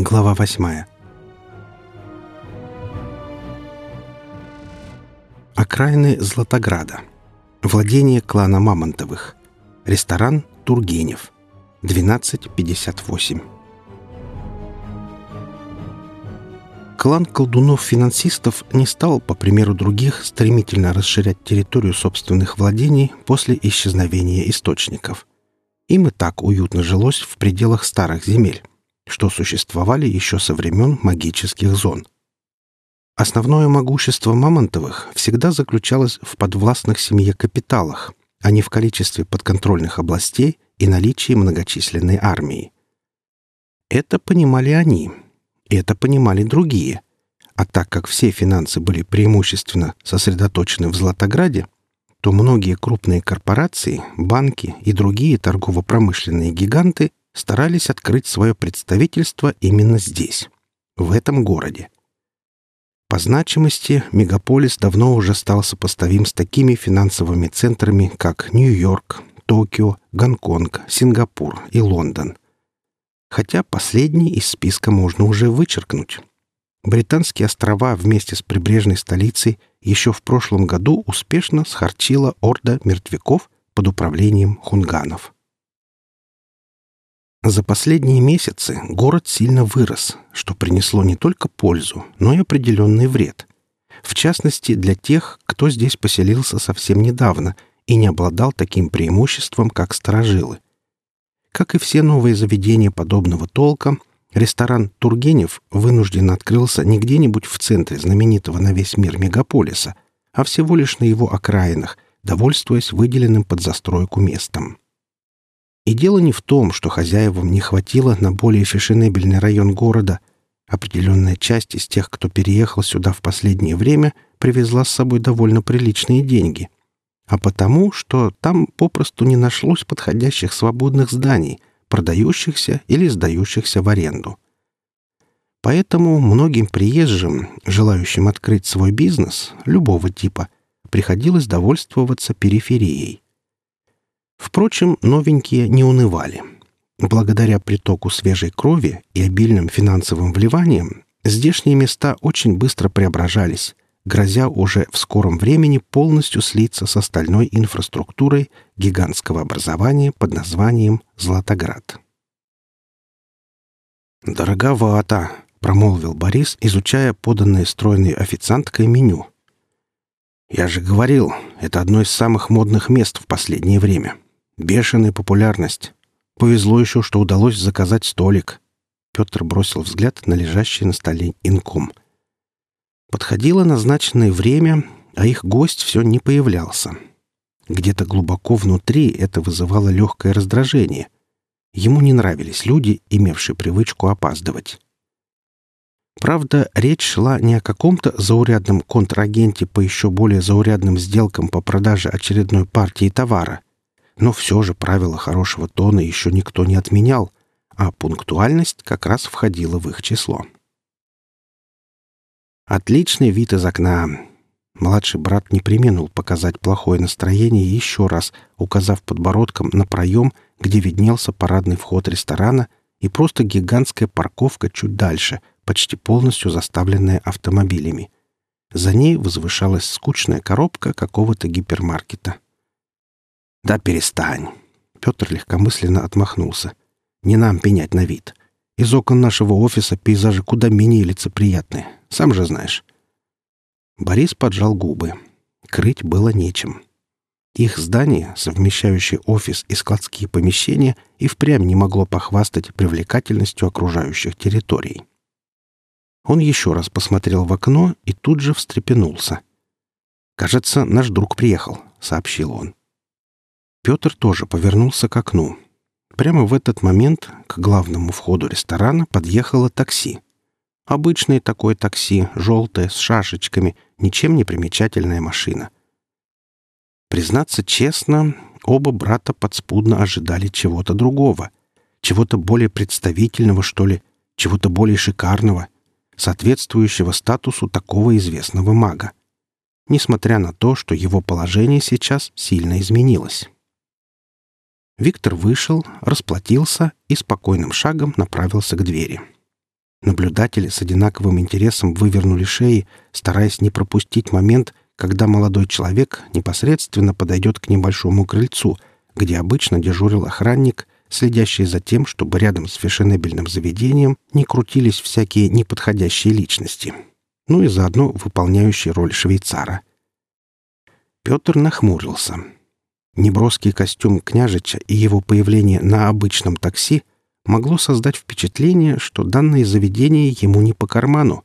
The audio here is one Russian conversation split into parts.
Глава восьмая. Окраины Златограда. Владение клана Мамонтовых. Ресторан Тургенев. 12.58. Клан колдунов-финансистов не стал, по примеру других, стремительно расширять территорию собственных владений после исчезновения источников. Им и так уютно жилось в пределах старых земель, что существовали еще со времен магических зон. Основное могущество Мамонтовых всегда заключалось в подвластных семье капиталах, а не в количестве подконтрольных областей и наличии многочисленной армии. Это понимали они, это понимали другие. А так как все финансы были преимущественно сосредоточены в Златограде, то многие крупные корпорации, банки и другие торгово-промышленные гиганты старались открыть свое представительство именно здесь, в этом городе. По значимости мегаполис давно уже стал сопоставим с такими финансовыми центрами, как Нью-Йорк, Токио, Гонконг, Сингапур и Лондон. Хотя последний из списка можно уже вычеркнуть. Британские острова вместе с прибрежной столицей еще в прошлом году успешно схарчила орда мертвяков под управлением хунганов. За последние месяцы город сильно вырос, что принесло не только пользу, но и определенный вред. В частности, для тех, кто здесь поселился совсем недавно и не обладал таким преимуществом, как сторожилы. Как и все новые заведения подобного толка, ресторан «Тургенев» вынужден открылся не где-нибудь в центре знаменитого на весь мир мегаполиса, а всего лишь на его окраинах, довольствуясь выделенным под застройку местом. И дело не в том, что хозяевам не хватило на более фешенебельный район города. Определенная часть из тех, кто переехал сюда в последнее время, привезла с собой довольно приличные деньги. А потому, что там попросту не нашлось подходящих свободных зданий, продающихся или сдающихся в аренду. Поэтому многим приезжим, желающим открыть свой бизнес, любого типа, приходилось довольствоваться периферией. Впрочем, новенькие не унывали. Благодаря притоку свежей крови и обильным финансовым вливаниям здешние места очень быстро преображались, грозя уже в скором времени полностью слиться с остальной инфраструктурой гигантского образования под названием Златоград. «Дороговато», — промолвил Борис, изучая поданное стройной официанткой меню. «Я же говорил, это одно из самых модных мест в последнее время. Бешеная популярность. Повезло еще, что удалось заказать столик. Петр бросил взгляд на лежащий на столе инком. Подходило назначенное время, а их гость все не появлялся. Где-то глубоко внутри это вызывало легкое раздражение. Ему не нравились люди, имевшие привычку опаздывать. Правда, речь шла не о каком-то заурядном контрагенте по еще более заурядным сделкам по продаже очередной партии товара — но все же правила хорошего тона еще никто не отменял, а пунктуальность как раз входила в их число. Отличный вид из окна. Младший брат не применил показать плохое настроение еще раз, указав подбородком на проем, где виднелся парадный вход ресторана и просто гигантская парковка чуть дальше, почти полностью заставленная автомобилями. За ней возвышалась скучная коробка какого-то гипермаркета. «Да перестань!» Петр легкомысленно отмахнулся. «Не нам пенять на вид. Из окон нашего офиса пейзажи куда менее лицеприятные. Сам же знаешь». Борис поджал губы. Крыть было нечем. Их здание, совмещающее офис и складские помещения, и впрямь не могло похвастать привлекательностью окружающих территорий. Он еще раз посмотрел в окно и тут же встрепенулся. «Кажется, наш друг приехал», — сообщил он. Петр тоже повернулся к окну. Прямо в этот момент к главному входу ресторана подъехало такси. Обычное такое такси, желтое, с шашечками, ничем не примечательная машина. Признаться честно, оба брата подспудно ожидали чего-то другого, чего-то более представительного, что ли, чего-то более шикарного, соответствующего статусу такого известного мага, несмотря на то, что его положение сейчас сильно изменилось. Виктор вышел, расплатился и спокойным шагом направился к двери. Наблюдатели с одинаковым интересом вывернули шеи, стараясь не пропустить момент, когда молодой человек непосредственно подойдет к небольшому крыльцу, где обычно дежурил охранник, следящий за тем, чтобы рядом с фешенебельным заведением не крутились всякие неподходящие личности, ну и заодно выполняющие роль швейцара. Петр нахмурился. Неброский костюм княжича и его появление на обычном такси могло создать впечатление, что данное заведение ему не по карману,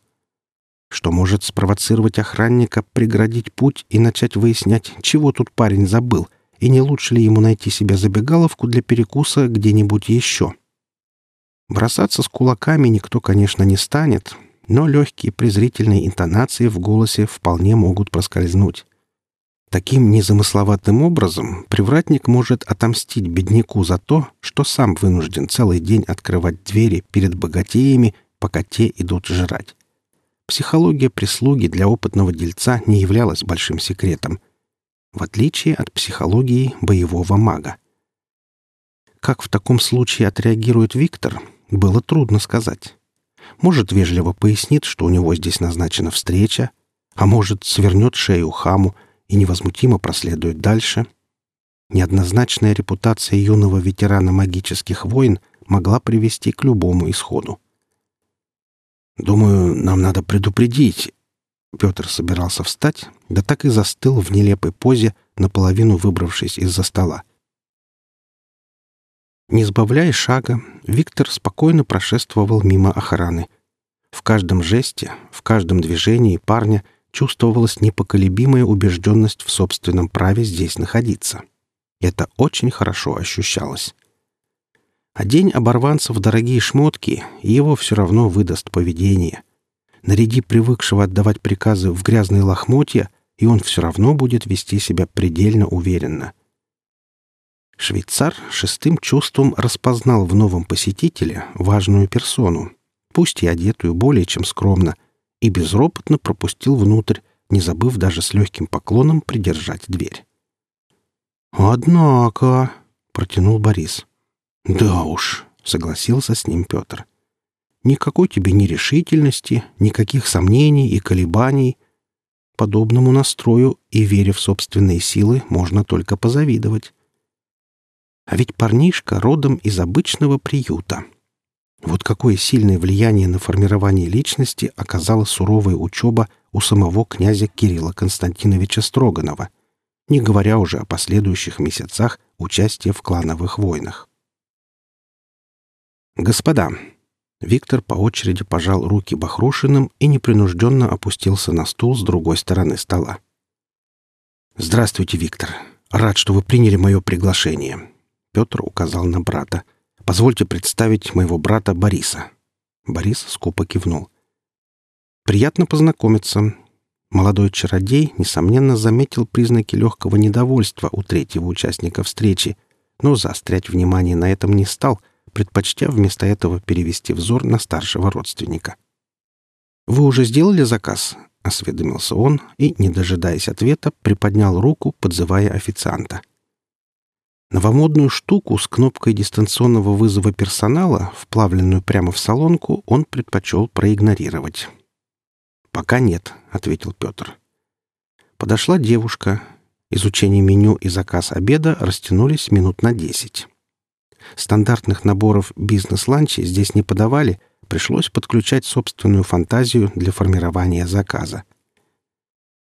что может спровоцировать охранника преградить путь и начать выяснять, чего тут парень забыл, и не лучше ли ему найти себе забегаловку для перекуса где-нибудь еще. Бросаться с кулаками никто, конечно, не станет, но легкие презрительные интонации в голосе вполне могут проскользнуть. Таким незамысловатым образом привратник может отомстить бедняку за то, что сам вынужден целый день открывать двери перед богатеями, пока те идут жрать. Психология прислуги для опытного дельца не являлась большим секретом, в отличие от психологии боевого мага. Как в таком случае отреагирует Виктор, было трудно сказать. Может, вежливо пояснит, что у него здесь назначена встреча, а может, свернет шею хаму, и невозмутимо проследует дальше. Неоднозначная репутация юного ветерана магических войн могла привести к любому исходу. «Думаю, нам надо предупредить». Петр собирался встать, да так и застыл в нелепой позе, наполовину выбравшись из-за стола. Не сбавляя шага, Виктор спокойно прошествовал мимо охраны. В каждом жесте, в каждом движении парня чувствовалась непоколебимая убежденность в собственном праве здесь находиться. Это очень хорошо ощущалось. А день оборванца в дорогие шмотки его все равно выдаст поведение. Наряди привыкшего отдавать приказы в грязные лохмотья, и он все равно будет вести себя предельно уверенно. Швейцар шестым чувством распознал в новом посетителе важную персону, пусть и одетую более чем скромно, и безропотно пропустил внутрь, не забыв даже с легким поклоном придержать дверь. «Однако...» — протянул Борис. «Да уж», — согласился с ним Петр. «Никакой тебе нерешительности, никаких сомнений и колебаний. Подобному настрою и вере в собственные силы можно только позавидовать. А ведь парнишка родом из обычного приюта. Вот какое сильное влияние на формирование личности оказала суровая учеба у самого князя Кирилла Константиновича Строганова, не говоря уже о последующих месяцах участия в клановых войнах. «Господа!» Виктор по очереди пожал руки Бахрушиным и непринужденно опустился на стул с другой стороны стола. «Здравствуйте, Виктор. Рад, что вы приняли мое приглашение». Петр указал на брата. Позвольте представить моего брата Бориса». Борис скупо кивнул. «Приятно познакомиться». Молодой чародей, несомненно, заметил признаки легкого недовольства у третьего участника встречи, но заострять внимание на этом не стал, предпочтя вместо этого перевести взор на старшего родственника. «Вы уже сделали заказ?» — осведомился он и, не дожидаясь ответа, приподнял руку, подзывая официанта. — Новомодную штуку с кнопкой дистанционного вызова персонала, вплавленную прямо в салонку, он предпочел проигнорировать. «Пока нет», — ответил Петр. Подошла девушка. Изучение меню и заказ обеда растянулись минут на десять. Стандартных наборов бизнес-ланчи здесь не подавали, пришлось подключать собственную фантазию для формирования заказа.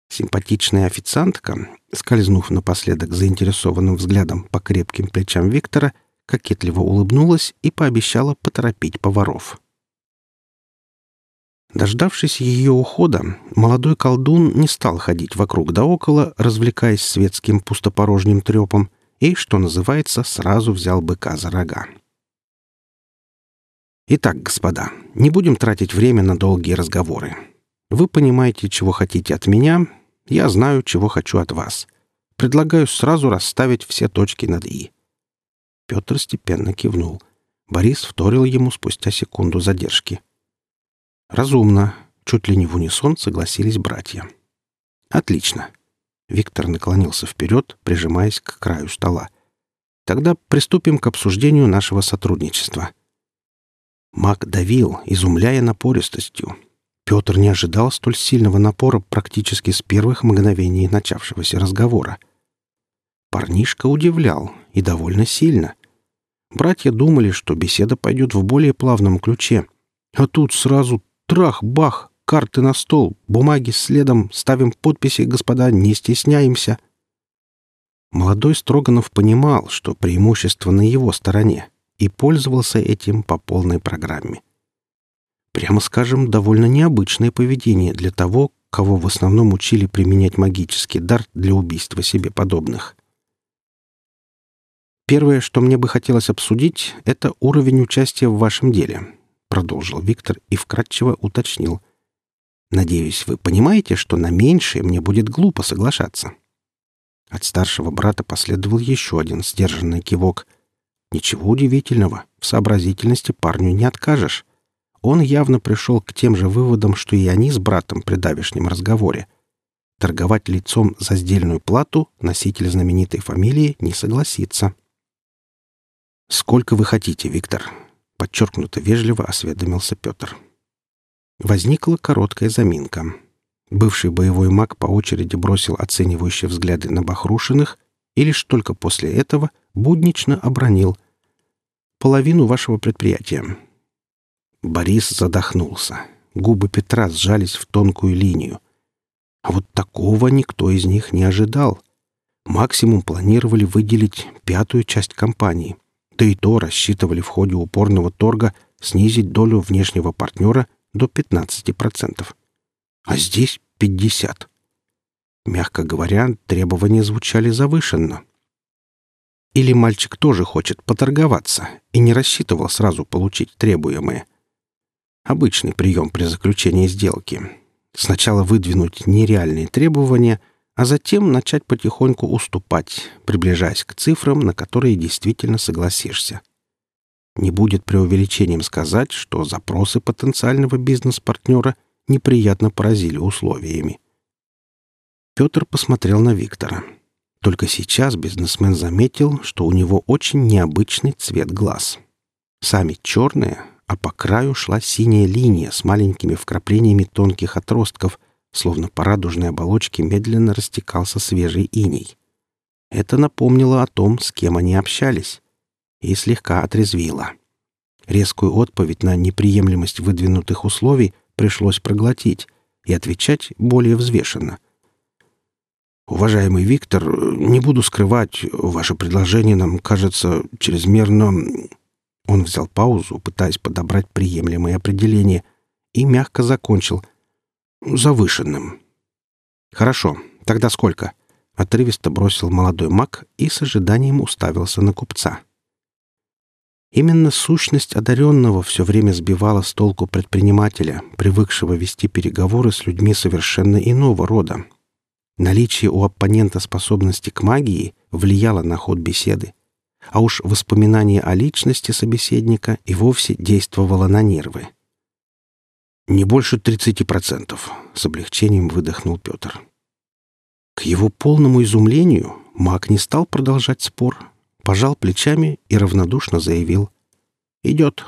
Симпатичная официантка, скользнув напоследок заинтересованным взглядом по крепким плечам Виктора, кокетливо улыбнулась и пообещала поторопить поваров. Дождавшись ее ухода, молодой колдун не стал ходить вокруг да около, развлекаясь светским пустопорожним трепом, и, что называется, сразу взял быка за рога. «Итак, господа, не будем тратить время на долгие разговоры. Вы понимаете, чего хотите от меня, я знаю, чего хочу от вас. Предлагаю сразу расставить все точки над «и». Петр степенно кивнул. Борис вторил ему спустя секунду задержки. «Разумно», — чуть ли не в унисон согласились братья. «Отлично». Виктор наклонился вперед, прижимаясь к краю стола. «Тогда приступим к обсуждению нашего сотрудничества». Маг давил, изумляя напористостью. Петр не ожидал столь сильного напора практически с первых мгновений начавшегося разговора. Парнишка удивлял, и довольно сильно. Братья думали, что беседа пойдет в более плавном ключе. А тут сразу трах-бах, карты на стол, бумаги следом, ставим подписи, господа, не стесняемся. Молодой Строганов понимал, что преимущество на его стороне, и пользовался этим по полной программе. Прямо скажем, довольно необычное поведение для того, кого в основном учили применять магический дар для убийства себе подобных. «Первое, что мне бы хотелось обсудить, это уровень участия в вашем деле», — продолжил Виктор и вкратчиво уточнил. «Надеюсь, вы понимаете, что на меньшее мне будет глупо соглашаться». От старшего брата последовал еще один сдержанный кивок. Ничего удивительного, в сообразительности парню не откажешь. Он явно пришел к тем же выводам, что и они с братом при давешнем разговоре. Торговать лицом за сдельную плату носитель знаменитой фамилии не согласится. «Сколько вы хотите, Виктор?» — подчеркнуто вежливо осведомился Петр. Возникла короткая заминка. Бывший боевой маг по очереди бросил оценивающие взгляды на Бахрушиных и лишь только после этого буднично обронил «половину вашего предприятия». Борис задохнулся. Губы Петра сжались в тонкую линию. А вот такого никто из них не ожидал. Максимум планировали выделить пятую часть компании. Да и то рассчитывали в ходе упорного торга снизить долю внешнего партнера до 15%. А здесь 50%. Мягко говоря, требования звучали завышенно. Или мальчик тоже хочет поторговаться и не рассчитывал сразу получить требуемое – Обычный прием при заключении сделки. Сначала выдвинуть нереальные требования, а затем начать потихоньку уступать, приближаясь к цифрам, на которые действительно согласишься. Не будет преувеличением сказать, что запросы потенциального бизнес-партнера неприятно поразили условиями. Петр посмотрел на Виктора. Только сейчас бизнесмен заметил, что у него очень необычный цвет глаз. Сами черные, а по краю шла синяя линия с маленькими вкраплениями тонких отростков, словно по радужной оболочке медленно растекался свежий иней. Это напомнило о том, с кем они общались, и слегка отрезвило. Резкую отповедь на неприемлемость выдвинутых условий пришлось проглотить и отвечать более взвешенно. «Уважаемый Виктор, не буду скрывать, ваше предложение нам кажется чрезмерно он взял паузу, пытаясь подобрать приемлемое определение, и мягко закончил. «Завышенным». «Хорошо. Тогда сколько?» Отрывисто бросил молодой маг и с ожиданием уставился на купца. Именно сущность одаренного все время сбивала с толку предпринимателя, привыкшего вести переговоры с людьми совершенно иного рода. Наличие у оппонента способности к магии влияло на ход беседы а уж воспоминание о личности собеседника и вовсе действовало на нервы. «Не больше тридцати процентов», — с облегчением выдохнул Петр. К его полному изумлению маг не стал продолжать спор, пожал плечами и равнодушно заявил «Идет».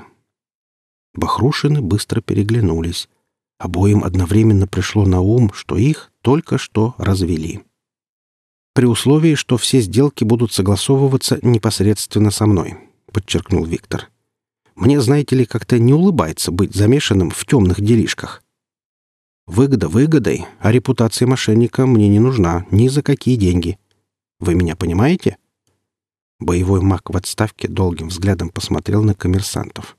Бахрушины быстро переглянулись. Обоим одновременно пришло на ум, что их только что развели при условии, что все сделки будут согласовываться непосредственно со мной», — подчеркнул Виктор. «Мне, знаете ли, как-то не улыбается быть замешанным в темных делишках. Выгода выгодой, а репутация мошенника мне не нужна ни за какие деньги. Вы меня понимаете?» Боевой маг в отставке долгим взглядом посмотрел на коммерсантов.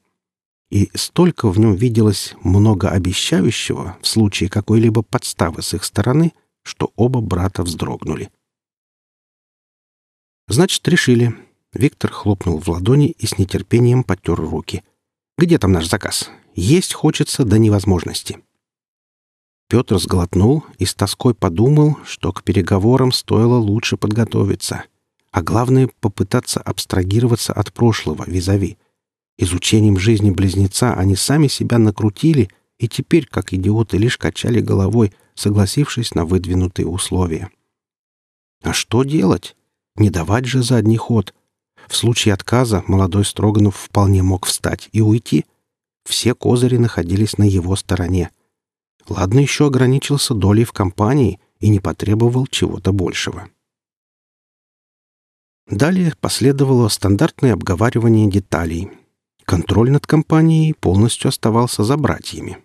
И столько в нем виделось многообещающего в случае какой-либо подставы с их стороны, что оба брата вздрогнули. «Значит, решили». Виктор хлопнул в ладони и с нетерпением потер руки. «Где там наш заказ? Есть хочется до невозможности». Петр сглотнул и с тоской подумал, что к переговорам стоило лучше подготовиться, а главное — попытаться абстрагироваться от прошлого визави. Изучением жизни близнеца они сами себя накрутили и теперь, как идиоты, лишь качали головой, согласившись на выдвинутые условия. А что делать? Не давать же задний ход. В случае отказа молодой Строганов вполне мог встать и уйти. все козыри находились на его стороне. Ладно еще ограничился долей в компании и не потребовал чего-то большего. Далее последовало стандартное обговаривание деталей. Контроль над компанией полностью оставался за братьями.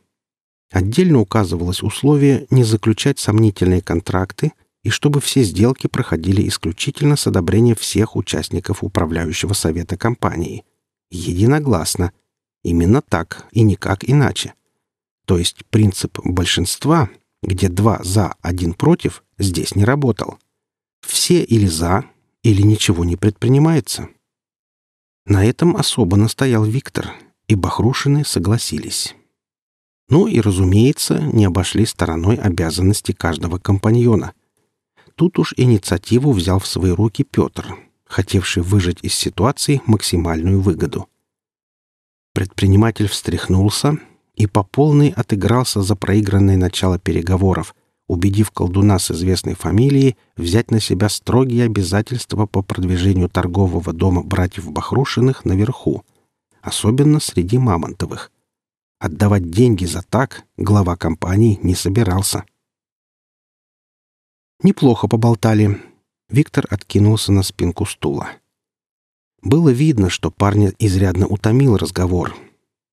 Отдельно указывалось условие не заключать сомнительные контракты и чтобы все сделки проходили исключительно с одобрения всех участников управляющего совета компании. Единогласно. Именно так и никак иначе. То есть принцип большинства, где два «за», один «против», здесь не работал. Все или «за», или ничего не предпринимается. На этом особо настоял Виктор, и Бахрушины согласились. Ну и, разумеется, не обошли стороной обязанности каждого компаньона. Тут уж инициативу взял в свои руки Петр, хотевший выжать из ситуации максимальную выгоду. Предприниматель встряхнулся и по полной отыгрался за проигранное начало переговоров, убедив колдуна с известной фамилией взять на себя строгие обязательства по продвижению торгового дома братьев Бахрушиных наверху, особенно среди Мамонтовых. Отдавать деньги за так глава компании не собирался. Неплохо поболтали. Виктор откинулся на спинку стула. Было видно, что парня изрядно утомил разговор.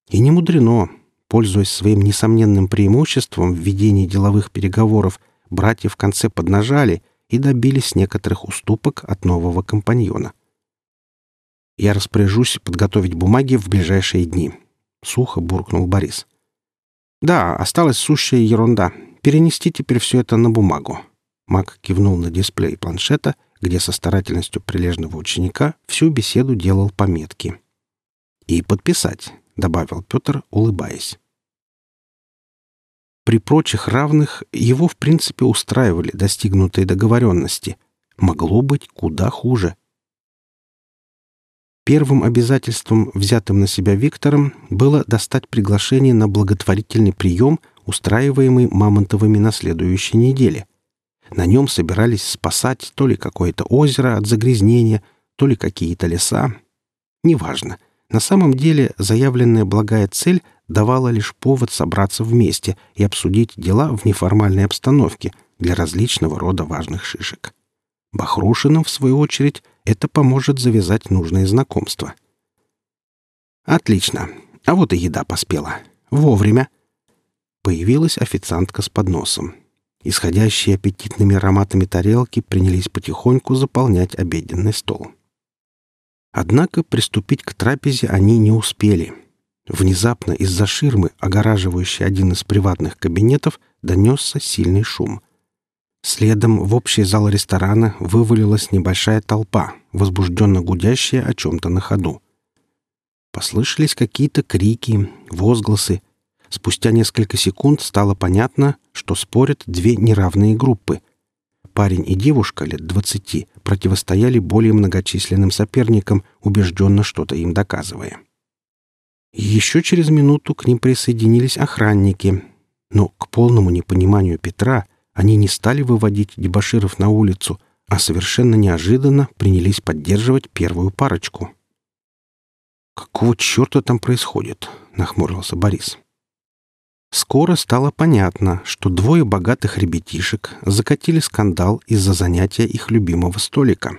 И не мудрено, Пользуясь своим несомненным преимуществом в ведении деловых переговоров, братья в конце поднажали и добились некоторых уступок от нового компаньона. «Я распоряжусь подготовить бумаги в ближайшие дни», — сухо буркнул Борис. «Да, осталась сущая ерунда. Перенести теперь все это на бумагу». Мак кивнул на дисплей планшета, где со старательностью прилежного ученика всю беседу делал пометки. «И подписать добавил Петр, улыбаясь. При прочих равных его в принципе устраивали достигнутые договоренности. Могло быть куда хуже. Первым обязательством, взятым на себя Виктором, было достать приглашение на благотворительный прием, устраиваемый Мамонтовыми на следующей неделе. На нем собирались спасать то ли какое-то озеро от загрязнения, то ли какие-то леса. Неважно — на самом деле заявленная благая цель давала лишь повод собраться вместе и обсудить дела в неформальной обстановке для различного рода важных шишек. Бахрушинам, в свою очередь, это поможет завязать нужные знакомства. «Отлично. А вот и еда поспела. Вовремя». Появилась официантка с подносом. Исходящие аппетитными ароматами тарелки принялись потихоньку заполнять обеденный стол. Однако приступить к трапезе они не успели. Внезапно из-за ширмы, огораживающей один из приватных кабинетов, донесся сильный шум. Следом в общий зал ресторана вывалилась небольшая толпа, возбужденно гудящая о чем-то на ходу. Послышались какие-то крики, возгласы. Спустя несколько секунд стало понятно, что спорят две неравные группы. Парень и девушка лет двадцати противостояли более многочисленным соперникам, убежденно что-то им доказывая. Еще через минуту к ним присоединились охранники, но к полному непониманию Петра они не стали выводить дебоширов на улицу, а совершенно неожиданно принялись поддерживать первую парочку. «Какого черта там происходит?» — нахмурился Борис. Скоро стало понятно, что двое богатых ребятишек закатили скандал из-за занятия их любимого столика.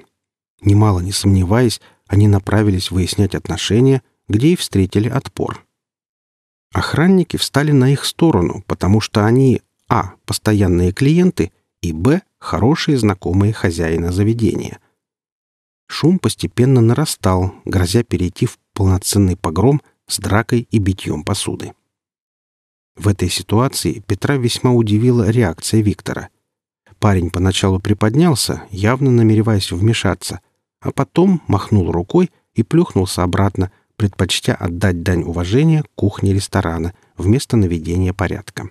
Немало не сомневаясь, они направились выяснять отношения, где и встретили отпор. Охранники встали на их сторону, потому что они а. постоянные клиенты и б. хорошие знакомые хозяина заведения. Шум постепенно нарастал, грозя перейти в полноценный погром с дракой и битьем посуды. В этой ситуации Петра весьма удивила реакция Виктора. Парень поначалу приподнялся, явно намереваясь вмешаться, а потом махнул рукой и плюхнулся обратно, предпочтя отдать дань уважения кухне ресторана вместо наведения порядка.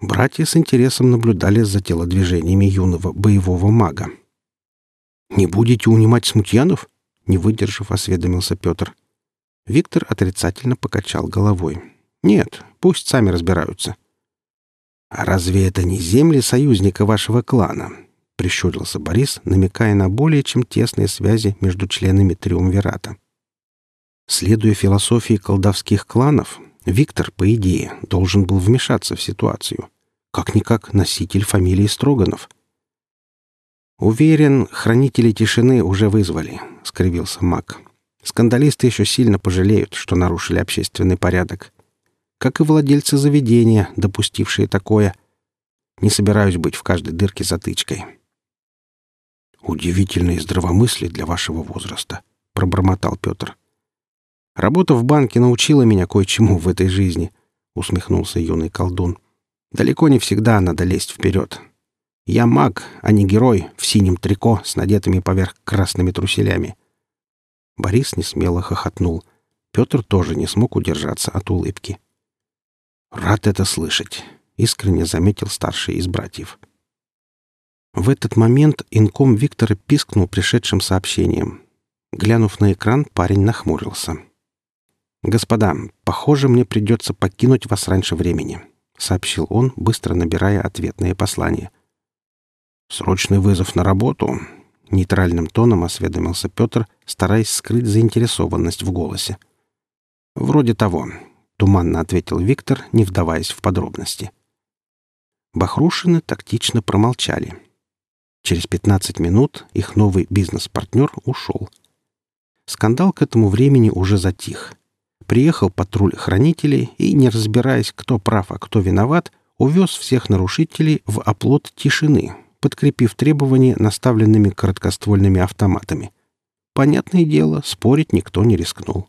Братья с интересом наблюдали за телодвижениями юного боевого мага. «Не будете унимать смутьянов?» — не выдержав, осведомился Петр. Виктор отрицательно покачал головой. Нет, пусть сами разбираются. А разве это не земли союзника вашего клана? Прищурился Борис, намекая на более чем тесные связи между членами Триумвирата. Следуя философии колдовских кланов, Виктор, по идее, должен был вмешаться в ситуацию. Как-никак носитель фамилии Строганов. «Уверен, хранители тишины уже вызвали», — скривился маг. «Скандалисты еще сильно пожалеют, что нарушили общественный порядок. Как и владельцы заведения, допустившие такое. Не собираюсь быть в каждой дырке затычкой». «Удивительное здравомыслие для вашего возраста», — пробормотал Петр. Работа в банке научила меня кое-чему в этой жизни», — усмехнулся юный колдун. «Далеко не всегда надо лезть вперед. Я маг, а не герой в синем трико с надетыми поверх красными труселями». Борис несмело хохотнул. Петр тоже не смог удержаться от улыбки. «Рад это слышать», — искренне заметил старший из братьев. В этот момент инком Виктора пискнул пришедшим сообщением. Глянув на экран, парень нахмурился. «Господа, похоже, мне придется покинуть вас раньше времени», — сообщил он, быстро набирая ответное послание. «Срочный вызов на работу», — нейтральным тоном осведомился Петр, стараясь скрыть заинтересованность в голосе. «Вроде того», — туманно ответил Виктор, не вдаваясь в подробности. Бахрушины тактично промолчали. Через 15 минут их новый бизнес-партнер ушел. Скандал к этому времени уже затих — Приехал патруль хранителей и, не разбираясь, кто прав, а кто виноват, увез всех нарушителей в оплот тишины, подкрепив требования наставленными короткоствольными автоматами. Понятное дело, спорить никто не рискнул.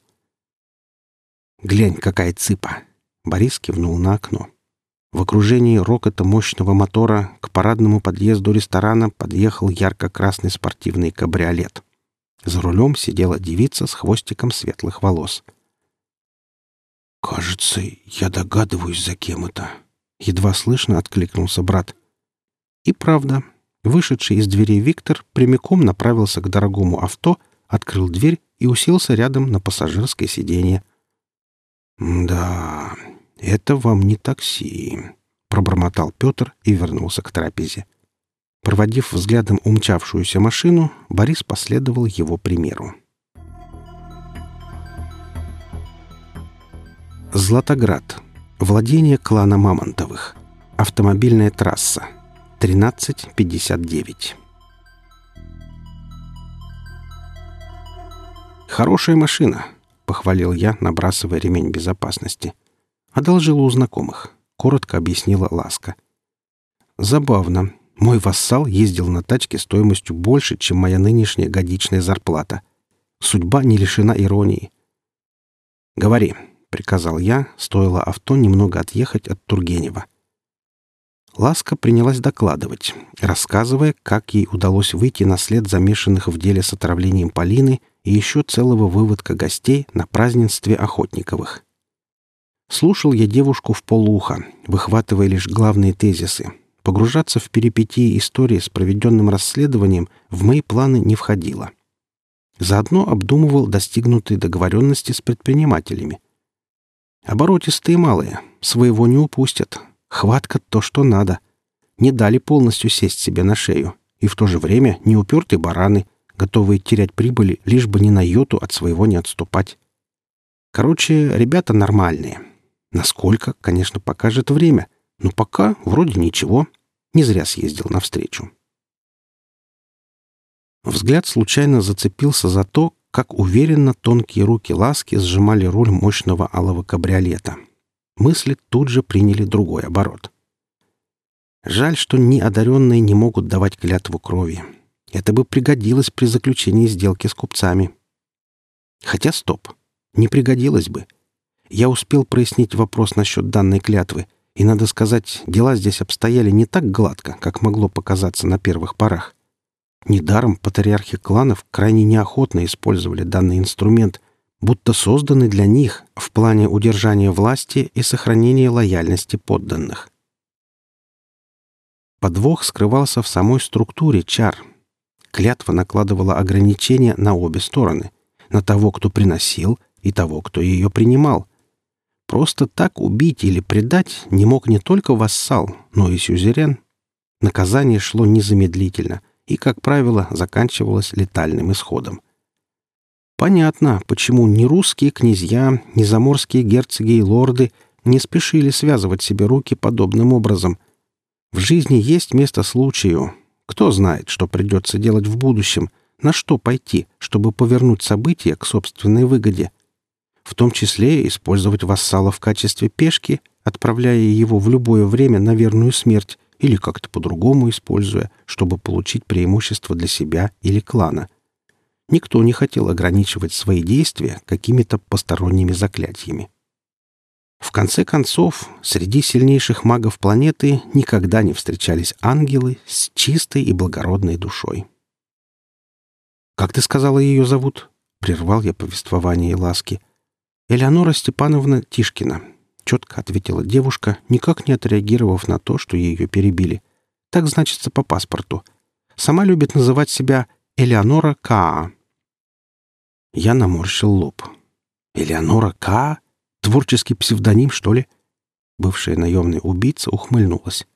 «Глянь, какая цыпа!» Борис кивнул на окно. В окружении рокота мощного мотора к парадному подъезду ресторана подъехал ярко-красный спортивный кабриолет. За рулем сидела девица с хвостиком светлых волос — «Кажется, я догадываюсь, за кем это», — едва слышно откликнулся брат. И правда, вышедший из двери Виктор прямиком направился к дорогому авто, открыл дверь и уселся рядом на пассажирское сиденье. «Да, это вам не такси», — пробормотал Петр и вернулся к трапезе. Проводив взглядом умчавшуюся машину, Борис последовал его примеру. Златоград. Владение клана Мамонтовых. Автомобильная трасса. 1359. «Хорошая машина», — похвалил я, набрасывая ремень безопасности. «Одолжила у знакомых», — коротко объяснила Ласка. «Забавно. Мой вассал ездил на тачке стоимостью больше, чем моя нынешняя годичная зарплата. Судьба не лишена иронии». «Говори», приказал я, стоило авто немного отъехать от Тургенева. Ласка принялась докладывать, рассказывая, как ей удалось выйти на след замешанных в деле с отравлением Полины и еще целого выводка гостей на празднестве Охотниковых. Слушал я девушку в полуха, выхватывая лишь главные тезисы. Погружаться в перипетии истории с проведенным расследованием в мои планы не входило. Заодно обдумывал достигнутые договоренности с предпринимателями — Оборотистые малые, своего не упустят. Хватка то, что надо. Не дали полностью сесть себе на шею. И в то же время не упертые бараны, готовые терять прибыли, лишь бы ни на йоту от своего не отступать. Короче, ребята нормальные. Насколько, конечно, покажет время. Но пока вроде ничего. Не зря съездил навстречу. Взгляд случайно зацепился за то, как уверенно тонкие руки Ласки сжимали руль мощного алого кабриолета. Мысли тут же приняли другой оборот. Жаль, что ни одаренные не могут давать клятву крови. Это бы пригодилось при заключении сделки с купцами. Хотя стоп, не пригодилось бы. Я успел прояснить вопрос насчет данной клятвы, и, надо сказать, дела здесь обстояли не так гладко, как могло показаться на первых порах. Недаром патриархи кланов крайне неохотно использовали данный инструмент, будто созданный для них в плане удержания власти и сохранения лояльности подданных. Подвох скрывался в самой структуре чар. Клятва накладывала ограничения на обе стороны, на того, кто приносил, и того, кто ее принимал. Просто так убить или предать не мог не только вассал, но и сюзерен. Наказание шло незамедлительно — и, как правило, заканчивалось летальным исходом. Понятно, почему ни русские князья, ни заморские герцоги и лорды не спешили связывать себе руки подобным образом. В жизни есть место случаю. Кто знает, что придется делать в будущем, на что пойти, чтобы повернуть события к собственной выгоде. В том числе использовать вассала в качестве пешки, отправляя его в любое время на верную смерть или как-то по-другому используя, чтобы получить преимущество для себя или клана. Никто не хотел ограничивать свои действия какими-то посторонними заклятиями. В конце концов, среди сильнейших магов планеты никогда не встречались ангелы с чистой и благородной душой. «Как ты сказала, ее зовут?» — прервал я повествование ласки. «Элеонора Степановна Тишкина», — четко ответила девушка, никак не отреагировав на то, что ее перебили. «Так значится по паспорту. Сама любит называть себя Элеонора Каа». Я наморщил лоб. «Элеонора Каа? Творческий псевдоним, что ли?» Бывшая наемная убийца ухмыльнулась.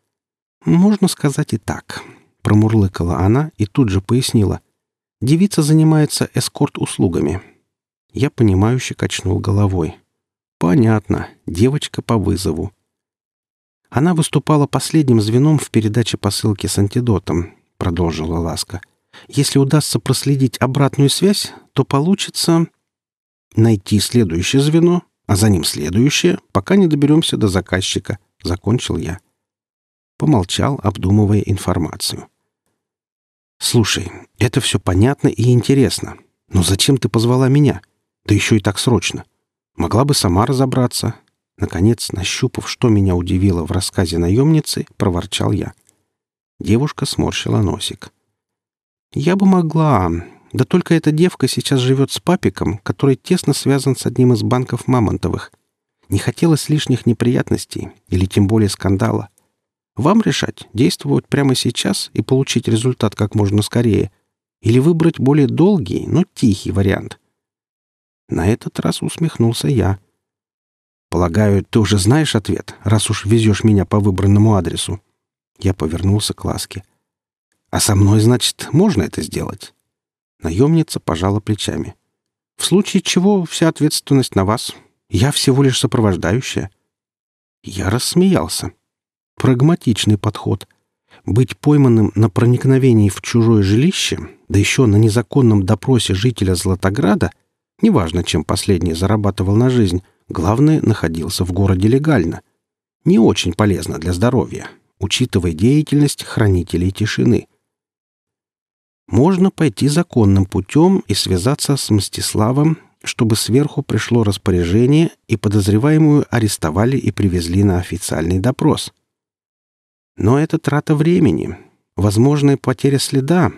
«Можно сказать и так», — промурлыкала она и тут же пояснила. «Девица занимается эскорт-услугами». Я понимающе качнул головой. «Понятно. Девочка по вызову». Она выступала последним звеном в передаче посылки с антидотом, продолжила Ласка. Если удастся проследить обратную связь, то получится найти следующее звено, а за ним следующее, пока не доберемся до заказчика», — закончил я. Помолчал, обдумывая информацию. «Слушай, это все понятно и интересно. Но зачем ты позвала меня? Да еще и так срочно. Могла бы сама разобраться». Наконец, нащупав, что меня удивило в рассказе наемницы, проворчал я. Девушка сморщила носик. «Я бы могла, да только эта девка сейчас живет с папиком, который тесно связан с одним из банков Мамонтовых. Не хотелось лишних неприятностей или тем более скандала. Вам решать, действовать прямо сейчас и получить результат как можно скорее, или выбрать более долгий, но тихий вариант. На этот раз усмехнулся я. «Полагаю, ты уже знаешь ответ, раз уж везешь меня по выбранному адресу?» Я повернулся к Ласке. «А со мной, значит, можно это сделать?» Наемница пожала плечами. «В случае чего вся ответственность на вас. Я всего лишь сопровождающая». Я рассмеялся. Прагматичный подход. Быть пойманным на проникновении в чужое жилище, да еще на незаконном допросе жителя Златограда, неважно, чем последний зарабатывал на жизнь, главное, находился в городе легально. Не очень полезно для здоровья, учитывая деятельность хранителей тишины — можно пойти законным путем и связаться с Мстиславом, чтобы сверху пришло распоряжение и подозреваемую арестовали и привезли на официальный допрос. Но это трата времени, возможная потеря следа.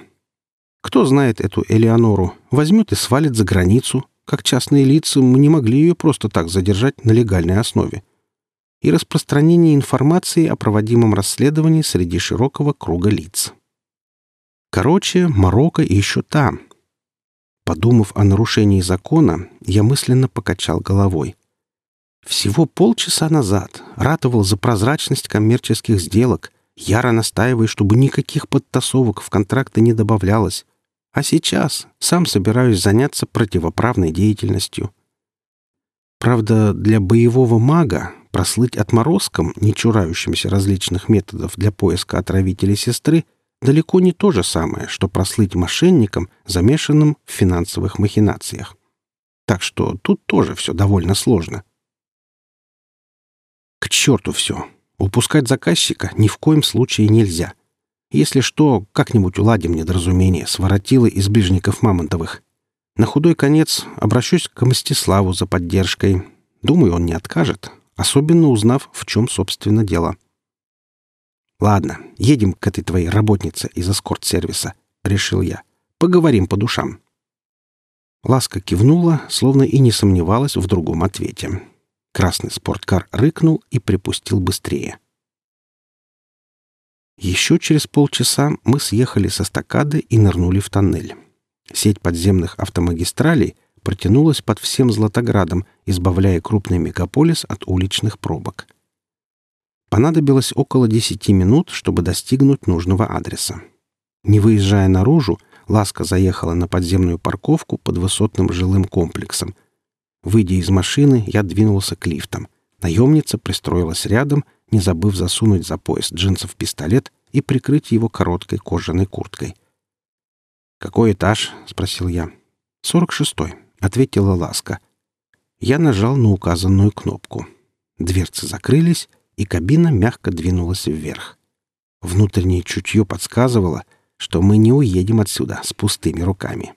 Кто знает эту Элеонору, возьмет и свалит за границу. Как частные лица мы не могли ее просто так задержать на легальной основе. И распространение информации о проводимом расследовании среди широкого круга лиц. Короче, Марокко еще там. Подумав о нарушении закона, я мысленно покачал головой. Всего полчаса назад ратовал за прозрачность коммерческих сделок, яро настаивая, чтобы никаких подтасовок в контракты не добавлялось. А сейчас сам собираюсь заняться противоправной деятельностью. Правда, для боевого мага прослыть отморозком, не чурающимся различных методов для поиска отравителя сестры — далеко не то же самое, что прослыть мошенником, замешанным в финансовых махинациях. Так что тут тоже все довольно сложно. К черту все. Упускать заказчика ни в коем случае нельзя. Если что, как-нибудь уладим недоразумение с воротилой из ближников Мамонтовых. На худой конец обращусь к Мстиславу за поддержкой. Думаю, он не откажет, особенно узнав, в чем, собственно, дело. — «Ладно, едем к этой твоей работнице из эскорт-сервиса», — решил я. «Поговорим по душам». Ласка кивнула, словно и не сомневалась в другом ответе. Красный спорткар рыкнул и припустил быстрее. Еще через полчаса мы съехали со стакады и нырнули в тоннель. Сеть подземных автомагистралей протянулась под всем Златоградом, избавляя крупный мегаполис от уличных пробок — Понадобилось около десяти минут, чтобы достигнуть нужного адреса. Не выезжая наружу, Ласка заехала на подземную парковку под высотным жилым комплексом. Выйдя из машины, я двинулся к лифтам. Наемница пристроилась рядом, не забыв засунуть за пояс джинсов пистолет и прикрыть его короткой кожаной курткой. «Какой этаж?» — спросил я. «Сорок шестой», — ответила Ласка. Я нажал на указанную кнопку. Дверцы закрылись, и кабина мягко двинулась вверх. Внутреннее чутье подсказывало, что мы не уедем отсюда с пустыми руками.